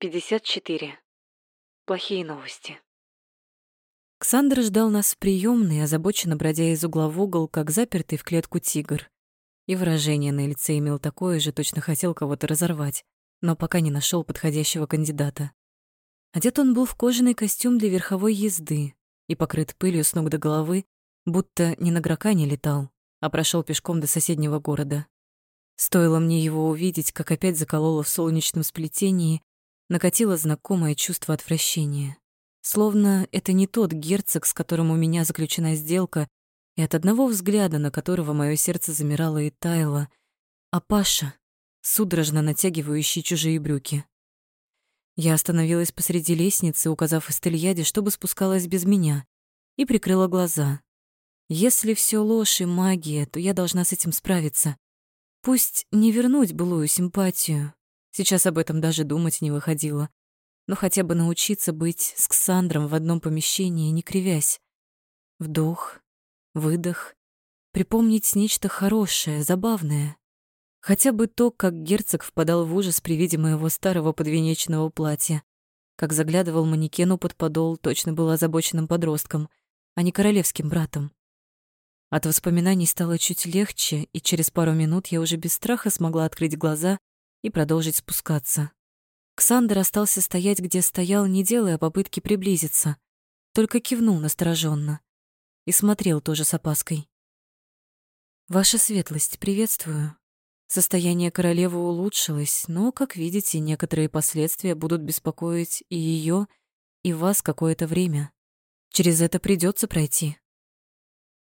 54. Плохие новости. Ксандр ждал нас в приёмной, озабоченно бродя из угла в угол, как запертый в клетку тигр. И выражение на лице имел такое же, точно хотел кого-то разорвать, но пока не нашел подходящего кандидата. Одет он был в кожаный костюм для верховой езды и покрыт пылью с ног до головы, будто не на гракане летал, а прошел пешком до соседнего города. Стоило мне его увидеть, как опять закололо в солнечном сплетении, накатило знакомое чувство отвращения. Словно это не тот герцог, с которым у меня заключена сделка, и от одного взгляда, на которого мое сердце замирало и таяло, а Паша, судорожно натягивающий чужие брюки. Я остановилась посреди лестницы, указав Эстельяде, чтобы спускалась без меня, и прикрыла глаза. Если все ложь и магия, то я должна с этим справиться. Пусть не вернуть былую симпатию, Сейчас об этом даже думать не выходило. Но хотя бы научиться быть с Ксандром в одном помещении, не кривясь. Вдох, выдох, припомнить нечто хорошее, забавное. Хотя бы то, как герцог впадал в ужас при виде моего старого подвенечного платья, как заглядывал манекену под подол, точно был озабоченным подростком, а не королевским братом. От воспоминаний стало чуть легче, и через пару минут я уже без страха смогла открыть глаза и продолжить спускаться. Ксандр остался стоять, где стоял, не делая попытки приблизиться, только кивнул настороженно и смотрел тоже с опаской. «Ваша светлость, приветствую. Состояние королевы улучшилось, но, как видите, некоторые последствия будут беспокоить и ее, и вас какое-то время. Через это придется пройти».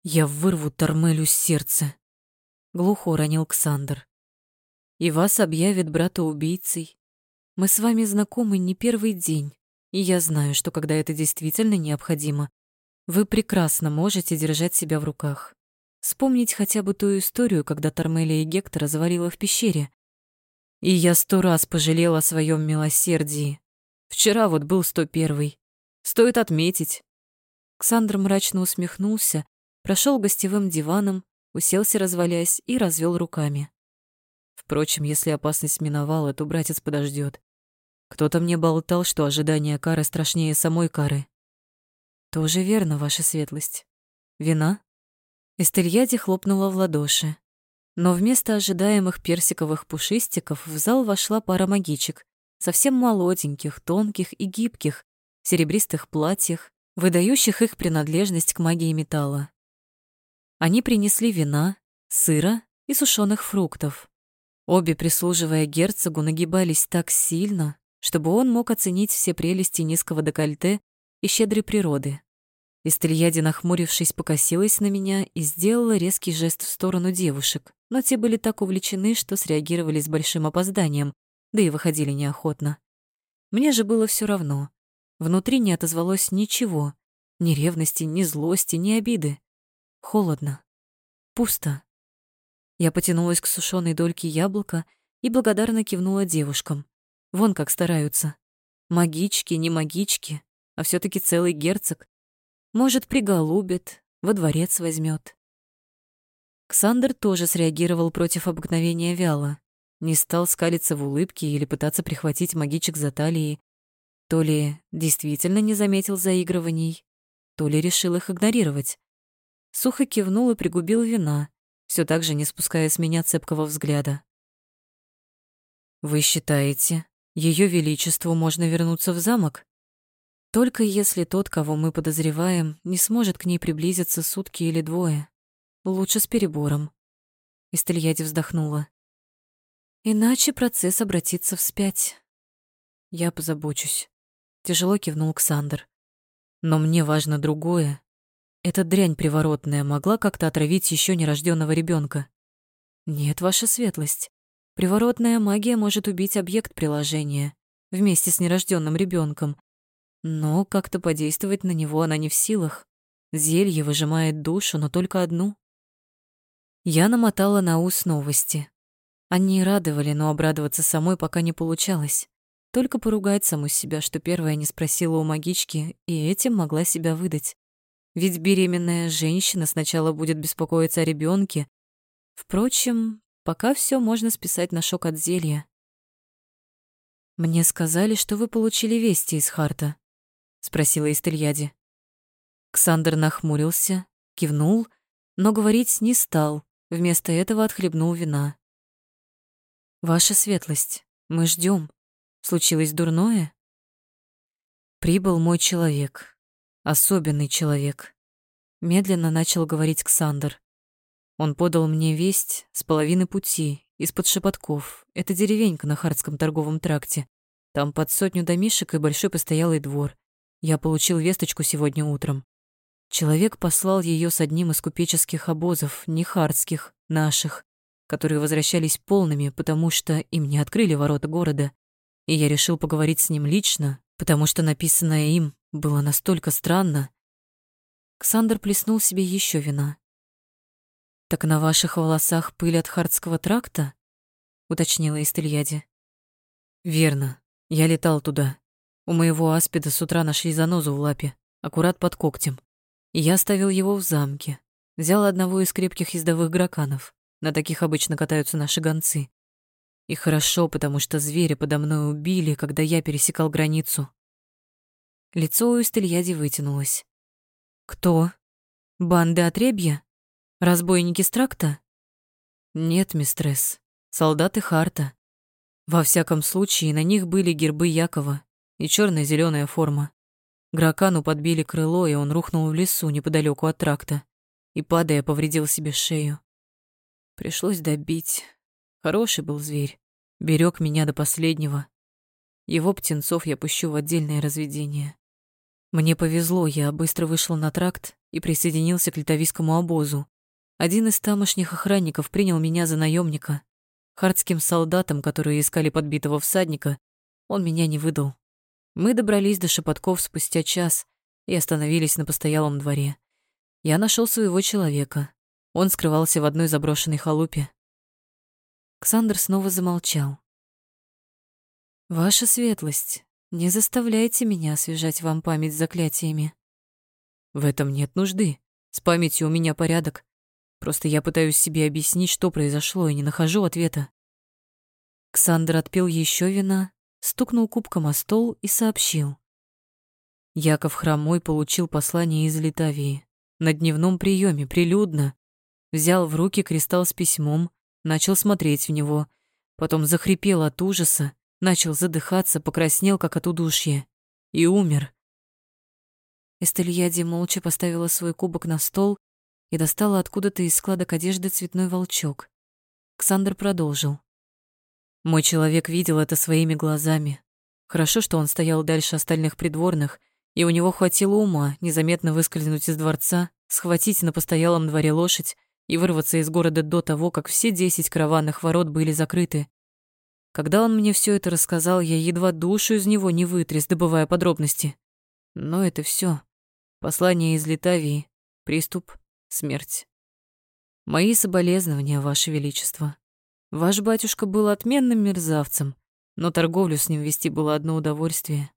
«Я вырву Тормелю сердце», — глухо уронил Ксандр и вас объявят брата-убийцей. Мы с вами знакомы не первый день, и я знаю, что когда это действительно необходимо, вы прекрасно можете держать себя в руках. Вспомнить хотя бы ту историю, когда Тормелия и Гектора заварила в пещере. И я сто раз пожалела о своем милосердии. Вчера вот был сто первый. Стоит отметить. Ксандр мрачно усмехнулся, прошел гостевым диваном, уселся, развалясь, и развел руками. Впрочем, если опасность миновала, то братец подождет. Кто-то мне болтал, что ожидание кары страшнее самой кары. Тоже верно, ваша светлость. Вина? Эстельяди хлопнула в ладоши. Но вместо ожидаемых персиковых пушистиков в зал вошла пара магичек, совсем молоденьких, тонких и гибких, серебристых платьях, выдающих их принадлежность к магии металла. Они принесли вина, сыра и сушеных фруктов. Обе, прислуживая герцогу, нагибались так сильно, чтобы он мог оценить все прелести низкого декольте и щедрой природы. Истельяди, нахмурившись, покосилась на меня и сделала резкий жест в сторону девушек, но те были так увлечены, что среагировали с большим опозданием, да и выходили неохотно. Мне же было все равно. Внутри не отозвалось ничего, ни ревности, ни злости, ни обиды. Холодно. Пусто. Я потянулась к сушеной дольке яблока и благодарно кивнула девушкам. Вон как стараются. Магички, не магички, а все таки целый герцог. Может, приголубит, во дворец возьмет. Ксандр тоже среагировал против обыкновения вяло. Не стал скалиться в улыбке или пытаться прихватить магичек за талии. То ли действительно не заметил заигрываний, то ли решил их игнорировать. Сухо кивнул и пригубил вина, все так же не спуская с меня цепкого взгляда. «Вы считаете, Ее Величеству можно вернуться в замок?» Только если тот, кого мы подозреваем, не сможет к ней приблизиться сутки или двое. Лучше с перебором. Истельяди вздохнула. Иначе процесс обратится вспять. Я позабочусь. Тяжело кивнул Ксандр. Но мне важно другое. Эта дрянь приворотная могла как-то отравить еще нерожденного ребенка. Нет, ваша светлость. Приворотная магия может убить объект приложения вместе с нерожденным ребенком, но как-то подействовать на него она не в силах. Зелье выжимает душу, но только одну. Я намотала на ус новости. Они радовали, но обрадоваться самой пока не получалось. Только поругать саму себя, что первая не спросила у магички, и этим могла себя выдать. Ведь беременная женщина сначала будет беспокоиться о ребенке. Впрочем, пока все можно списать на шок от зелья. Мне сказали, что вы получили вести из Харта, спросила Истельяди. Ксандр нахмурился, кивнул, но говорить не стал, вместо этого отхлебнул вина. Ваша светлость, мы ждем. Случилось дурное? Прибыл мой человек, особенный человек. Медленно начал говорить Ксандр. Он подал мне весть с половины пути, из-под шепотков. Это деревенька на Хардском торговом тракте. Там под сотню домишек и большой постоялый двор. Я получил весточку сегодня утром. Человек послал ее с одним из купеческих обозов, не хардских, наших, которые возвращались полными, потому что им не открыли ворота города. И я решил поговорить с ним лично, потому что написанное им было настолько странно. Ксандр плеснул себе еще вина. «Так на ваших волосах пыль от Хардского тракта?» — уточнила Истельяди. «Верно. Я летал туда. У моего аспида с утра нашли занозу в лапе, аккурат под когтем. Я оставил его в замке. Взял одного из крепких ездовых граканов. На таких обычно катаются наши гонцы. И хорошо, потому что зверя подо мной убили, когда я пересекал границу. Лицо у Истельяди вытянулось. «Кто? Банды отребья? Разбойники Стракта?» «Нет, мистресс. Солдаты Харта. Во всяком случае, на них были гербы Якова и черно зеленая форма. Гракану подбили крыло, и он рухнул в лесу неподалеку от тракта и, падая, повредил себе шею. Пришлось добить. Хороший был зверь. Берег меня до последнего. Его птенцов я пущу в отдельное разведение. Мне повезло, я быстро вышел на тракт и присоединился к литовийскому обозу. Один из тамошних охранников принял меня за наемника. Хардским солдатам, которые искали подбитого всадника, он меня не выдал. Мы добрались до Шепотков спустя час и остановились на постоялом дворе. Я нашел своего человека, он скрывался в одной заброшенной халупе. Ксандр снова замолчал. «Ваша светлость, не заставляйте меня освежать вам память заклятиями». «В этом нет нужды. С памятью у меня порядок. Просто я пытаюсь себе объяснить, что произошло, и не нахожу ответа». Ксандр отпил еще вина, стукнул кубком о стол и сообщил. Яков Хромой получил послание из Литавии. На дневном приеме, прилюдно, взял в руки кристалл с письмом, начал смотреть в него, потом захрипел от ужаса, начал задыхаться, покраснел, как от удушья, и умер. Эстельяди молча поставила свой кубок на стол и достала откуда-то из складок одежды цветной волчок. Ксандр продолжил. Мой человек видел это своими глазами. Хорошо, что он стоял дальше остальных придворных, и у него хватило ума незаметно выскользнуть из дворца, схватить на постоялом дворе лошадь и вырваться из города до того, как все десять караванных ворот были закрыты. Когда он мне все это рассказал, я едва душу из него не вытряс, добывая подробности. Но это все. Послание из Литавии, приступ, смерть. Мои соболезнования, Ваше Величество. Ваш батюшка был отменным мерзавцем, но торговлю с ним вести было одно удовольствие.